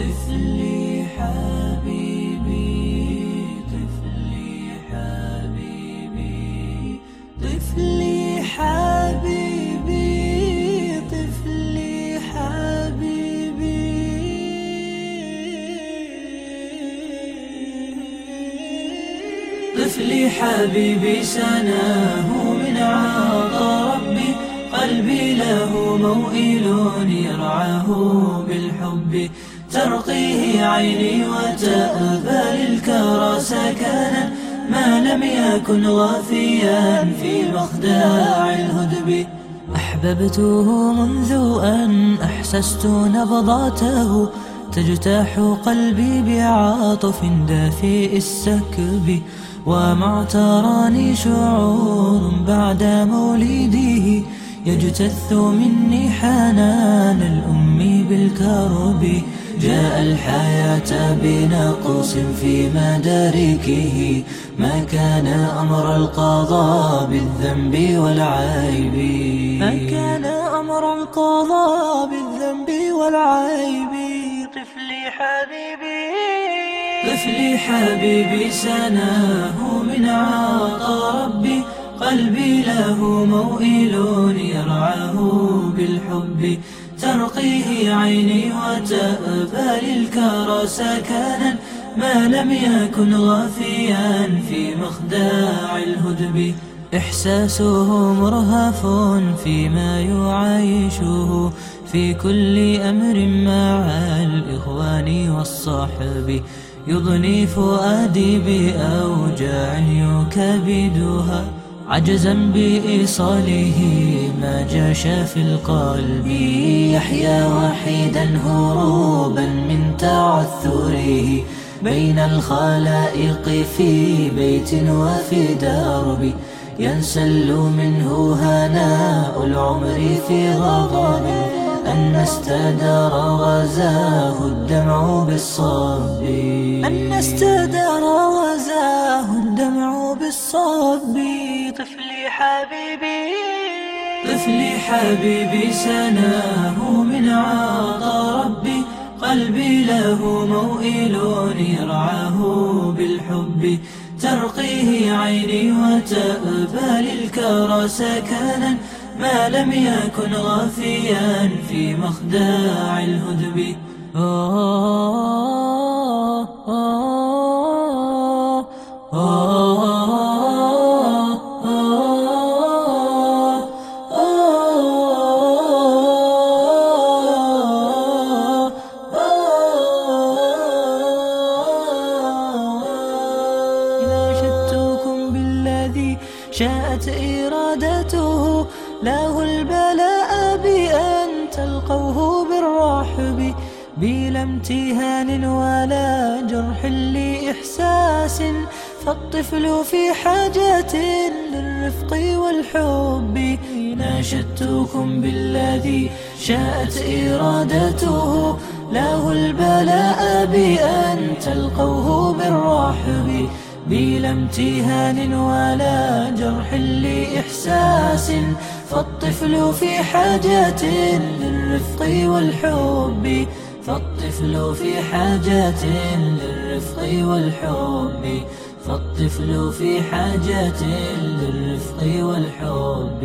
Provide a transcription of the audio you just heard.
طفلي حبيبي طفلي حبيبي طفلي حبيبي طفلي حبيبي. طفلي حبيبي سناه من عطا ربي قلبي له موئل يرعاه بالحب. ترقيه عيني وتأبى للكرى سكنا ما لم يكن غافيا في مخداع الهدب. أحببته منذ أن أحسست نبضاته. تجتاح قلبي بعاطف دافئ السكب. وما تراني شعور بعد مولده. يجتث مني حنان الأم بالكرب. جاء الحياة بنقص في مداركه ما كان أمر القضاء بالذنب والعيب. ما كان أمر القضاء بالذنب والعيب. طفلي حبيبي. طفلي حبيبي سناه من عطا ربي قلبي له موئل يرعاه بالحب. ترقيه عيني وتأبى للكرى سكنا ما لم يكن غافيا في مخداع الهدب. إحساسه مرهف فيما يعايشه في كل أمر مع الإخوان والصحب. يضني فؤادي بأوجاع يكبدها عجزا بإيصاله ما جاش في القلب. يحيا وحيدا هروبا من تعثره بين الخلائق في بيت وفي درب. ينسل منه هناء العمر في غضب. أن استدار غزاه الدمع بالصب أن استدار غزاه الدمع بالصب طفلي حبيبي. طفلي حبيبي سناه من عطا ربي. قلبي له موئل يرعاه بالحب. ترقيه عيني وتأبى للكرى سكنا ما لم يكن غافيا في مخداع الهدب. آه. شاءت إرادته له البلاء بأن تلقوه بالرحب بلا امتهان ولا جرح لإحساس. فالطفل في حاجة للرفق والحب. ناشدتكم بالذي شاءت إرادته له البلاء بأن تلقوه بالرحب بلا امتهان ولا جرح لإحساس فالطفل في حاجة للرفق والحب. فالطفل في حاجة للرفق والحب. فالطفل في حاجة للرفق والحب.